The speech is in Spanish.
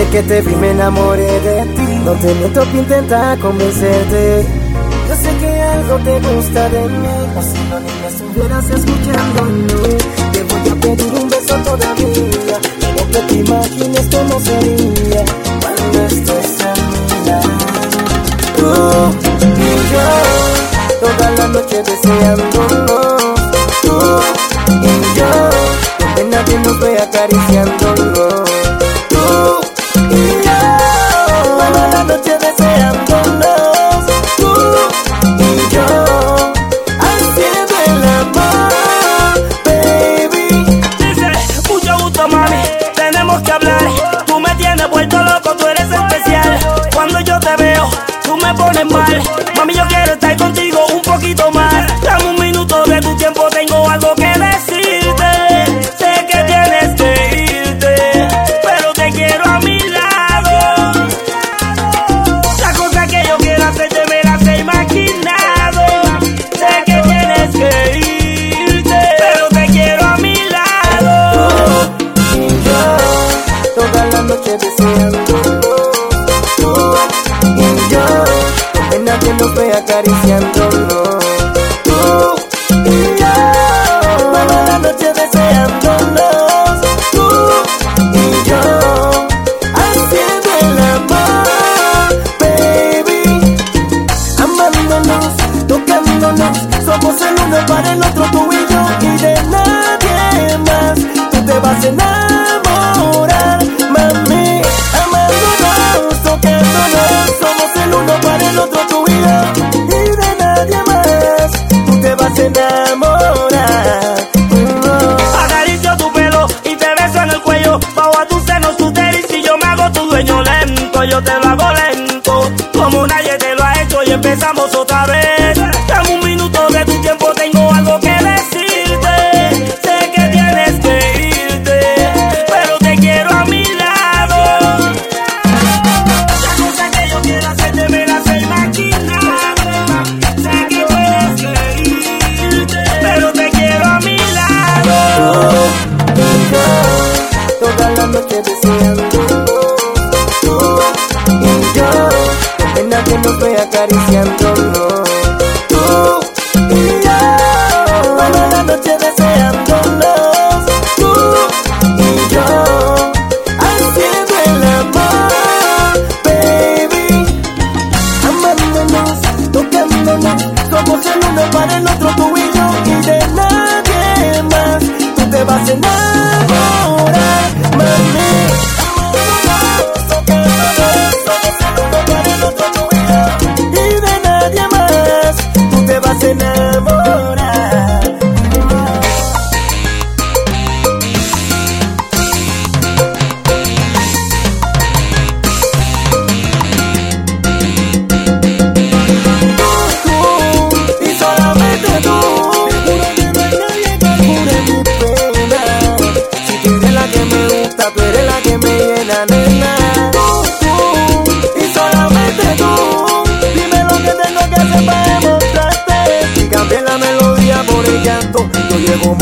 Desde que te vi me enamoré de ti. No te miento que intenta convencerte. Yo sé que algo te gusta de mí. O si no ni me estuvieras escuchándome. Te voy a pedir un beso todavía. Lo que te imagines cómo sería cuando estés a mi lado. Tú y yo, toda la noche deseando. mal. Mami, yo quiero. acariciándolo. Tú y yo, toda la noche deseándonos. Tú y yo, haciendo el amor, baby. Amándonos, tocándonos, somos el uno para el otro, tú y yo, y de nadie más. Tú te vas a cenar. estamos otra 怎么？me gusta, tú eres la que me llena, nena. Tú, y solamente tú. Dime lo que tengo que hacer para demostrarte. Y cambié la melodía por el llanto. Yo llego